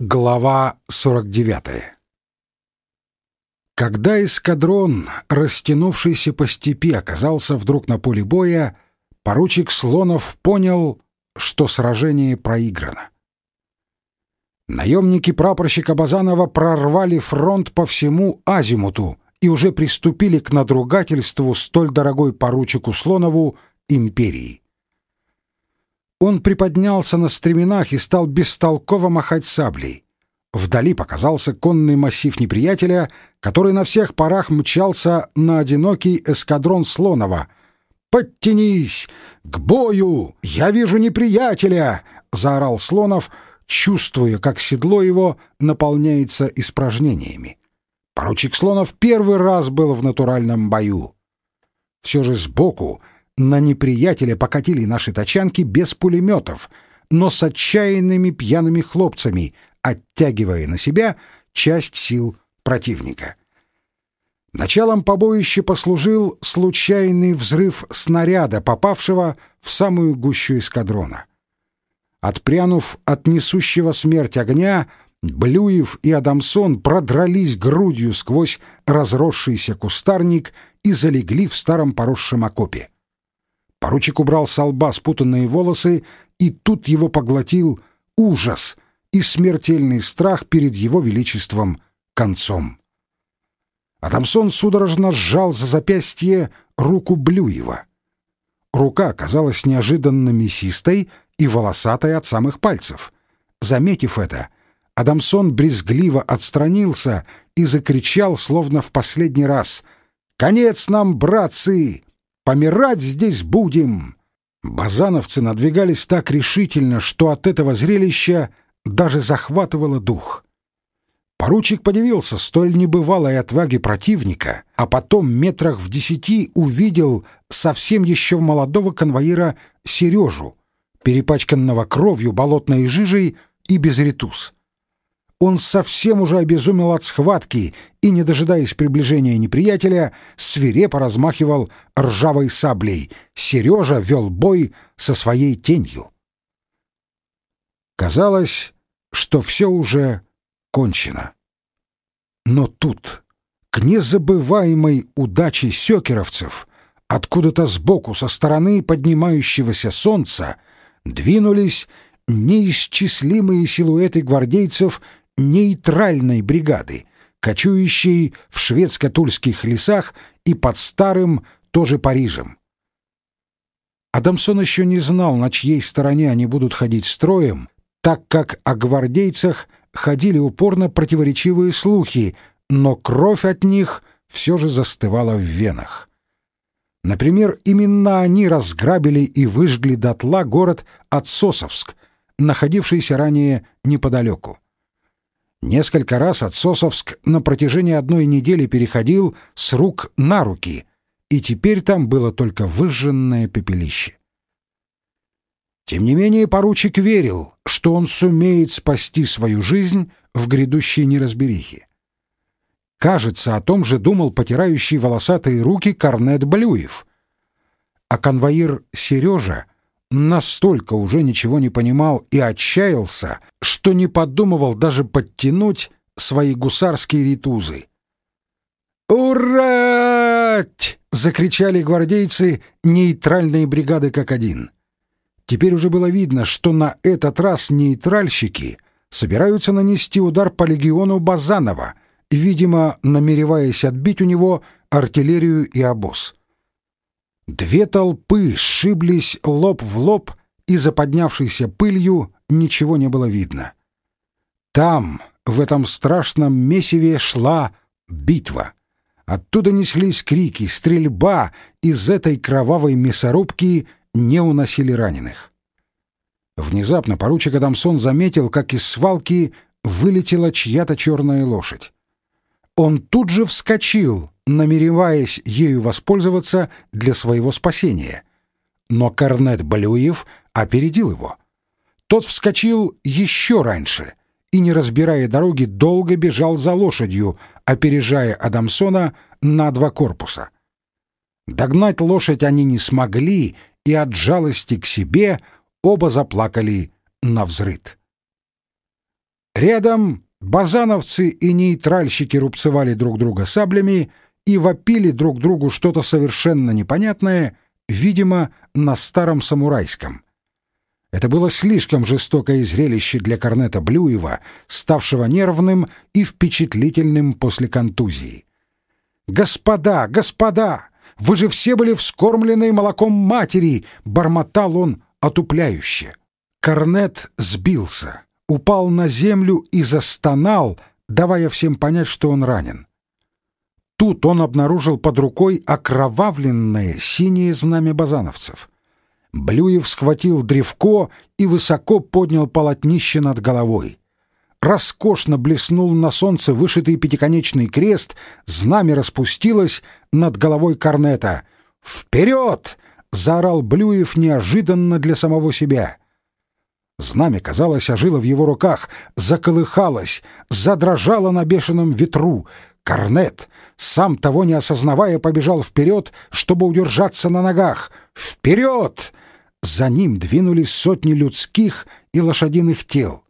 Глава 49 Когда эскадрон, растянувшийся по степи, оказался вдруг на поле боя, поручик Слонов понял, что сражение проиграно. Наемники прапорщика Базанова прорвали фронт по всему азимуту и уже приступили к надругательству столь дорогой поручику Слонову империи. Он приподнялся на стременах и стал бестолково махать саблей. Вдали показался конный массив неприятеля, который на всех парах мчался на одинокий эскадрон Слонова. «Подтянись! К бою! Я вижу неприятеля!» — заорал Слонов, чувствуя, как седло его наполняется испражнениями. Поручик Слонов первый раз был в натуральном бою. Все же сбоку на неприятеля покатили наши тачанки без пулеметов, но с отчаянными пьяными хлопцами, оттягивая на себя часть сил противника. Началом побоища послужил случайный взрыв снаряда, попавшего в самую гущу эскадрона. Отпрянув от несущего смерть огня, Блюев и Адамсон продрались грудью сквозь разросшийся кустарник и залегли в старом поросшем окопе. Поручик убрал с лба спутанные волосы, и тут его поглотил ужас и смертельный страх перед его величеством концом. Адамсон судорожно сжал за запястье руку Блюева. Рука оказалась неожиданно мясистой и волосатой от самых пальцев. Заметив это, Адамсон брезгливо отстранился и закричал, словно в последний раз «Конец нам, братцы! Помирать здесь будем!» Базановцы надвигались так решительно, что от этого зрелища даже захватывало дух. Поручик подивился столь небывалой отваге противника, а потом метрах в десяти увидел совсем еще молодого конвоира Сережу, перепачканного кровью, болотной жижей и без ретуз. Он совсем уже обезумел от схватки и, не дожидаясь приближения неприятеля, свирепо размахивал ржавой саблей. Сережа вел бой со своей тенью. Казалось, что все уже кончено. Но тут, к незабываемой удаче сёкеровцев, откуда-то сбоку, со стороны поднимающегося солнца, двинулись неисчислимые силуэты гвардейцев нейтральной бригады, кочующей в шведско-тульских лесах и под старым тоже Парижем. Адамсон еще не знал, на чьей стороне они будут ходить строем, так как о гвардейцах ходили упорно противоречивые слухи, но кровь от них все же застывала в венах. Например, именно они разграбили и выжгли дотла город Отсосовск, находившийся ранее неподалеку. Несколько раз Отсосовск на протяжении одной недели переходил с рук на руки, и теперь там было только выжженное пепелище. Тем не менее, поручик верил, что он сумеет спасти свою жизнь в грядущей неразберихе. Кажется, о том же думал потирающий волосатые руки Корнет Блюев. А конвоир Сережа настолько уже ничего не понимал и отчаялся, что не подумывал даже подтянуть свои гусарские ритузы. «Ура!» — закричали гвардейцы нейтральной бригады как один. Теперь уже было видно, что на этот раз нейтральщики собираются нанести удар по легиону Базанова, видимо, намереваясь отбить у него артиллерию и обоз. Две толпы сшиблись лоб в лоб, и за поднявшейся пылью ничего не было видно. Там, в этом страшном месиве, шла битва. Оттуда неслись крики, стрельба, из этой кровавой мясорубки не уносили раненых. Внезапно поручик Адамсон заметил, как из свалки вылетела чья-то черная лошадь. Он тут же вскочил, намереваясь ею воспользоваться для своего спасения. Но Корнет Балюев опередил его. Тот вскочил еще раньше и, не разбирая дороги, долго бежал за лошадью, опережая Адамсона на два корпуса. Догнать лошадь они не смогли, и от жалости к себе оба заплакали на взрыд. Рядом базановцы и нейтральщики рубцевали друг друга саблями и вопили друг другу что-то совершенно непонятное, видимо, на старом самурайском. Это было слишком жестокое зрелище для корнета Блюева, ставшего нервным и впечатлительным после контузии. «Господа, господа, вы же все были вскормлены молоком матери!» — бормотал он отупляюще. Корнет сбился, упал на землю и застонал, давая всем понять, что он ранен. Тут он обнаружил под рукой окровавленное синее знамя базановцев. Блюев схватил древко и высоко поднял полотнище над головой. Роскошно блеснул на солнце вышитый пятиконечный крест, знамя распустилось над головой корнета. «Вперед!» — заорал Блюев неожиданно для самого себя. Знамя, казалось, ожило в его руках, заколыхалось, задрожало на бешеном ветру — Корнет, сам того не осознавая, побежал вперед, чтобы удержаться на ногах. «Вперед!» За ним двинулись сотни людских и лошадиных тел.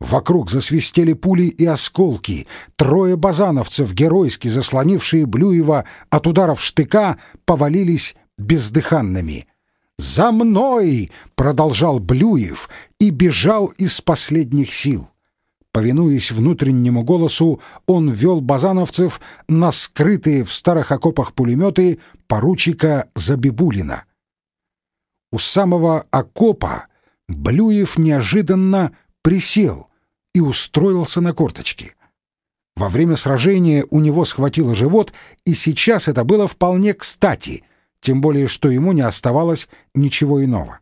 Вокруг засвистели пули и осколки. Трое базановцев, геройски заслонившие Блюева от ударов штыка, повалились бездыханными. «За мной!» — продолжал Блюев и бежал из последних сил. Повинуясь внутреннему голосу, он вел базановцев на скрытые в старых окопах пулеметы поручика Забибулина. У самого окопа Блюев неожиданно присел и устроился на корточки. Во время сражения у него схватило живот, и сейчас это было вполне кстати, тем более что ему не оставалось ничего иного.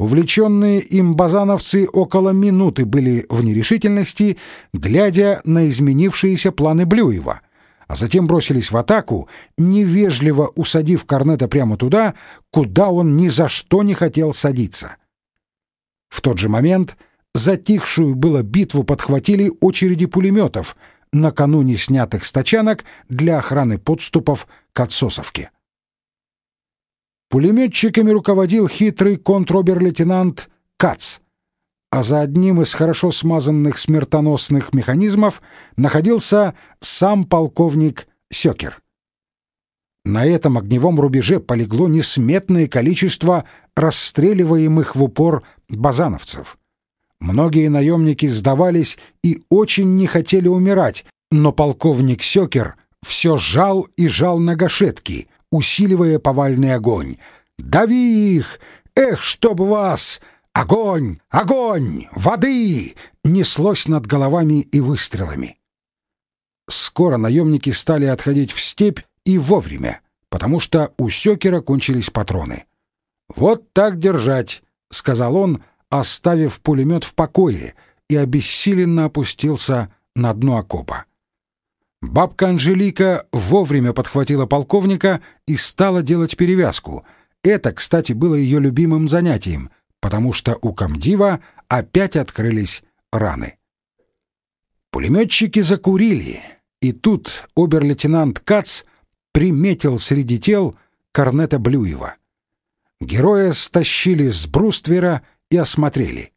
Увлеченные им базановцы около минуты были в нерешительности, глядя на изменившиеся планы Блюева, а затем бросились в атаку, невежливо усадив Корнета прямо туда, куда он ни за что не хотел садиться. В тот же момент затихшую было битву подхватили очереди пулеметов, накануне снятых с тачанок для охраны подступов к Отсосовке. Пулеметчиками руководил хитрый контр-обер-лейтенант Кац, а за одним из хорошо смазанных смертоносных механизмов находился сам полковник Сёкер. На этом огневом рубеже полегло несметное количество расстреливаемых в упор базановцев. Многие наемники сдавались и очень не хотели умирать, но полковник Сёкер все жал и жал на гашетки — усиливая повальный огонь. «Дави их! Эх, чтоб вас! Огонь! Огонь! Воды!» неслось над головами и выстрелами. Скоро наемники стали отходить в степь и вовремя, потому что у Сёкера кончились патроны. «Вот так держать!» — сказал он, оставив пулемет в покое, и обессиленно опустился на дно окопа. Бабка Анжелика вовремя подхватила полковника и стала делать перевязку. Это, кстати, было ее любимым занятием, потому что у комдива опять открылись раны. Пулеметчики закурили, и тут обер-лейтенант Кац приметил среди тел корнета Блюева. Героя стащили с бруствера и осмотрели.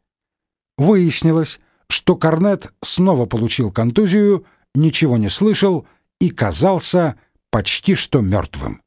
Выяснилось, что корнет снова получил контузию — ничего не слышал и казался почти что мертвым.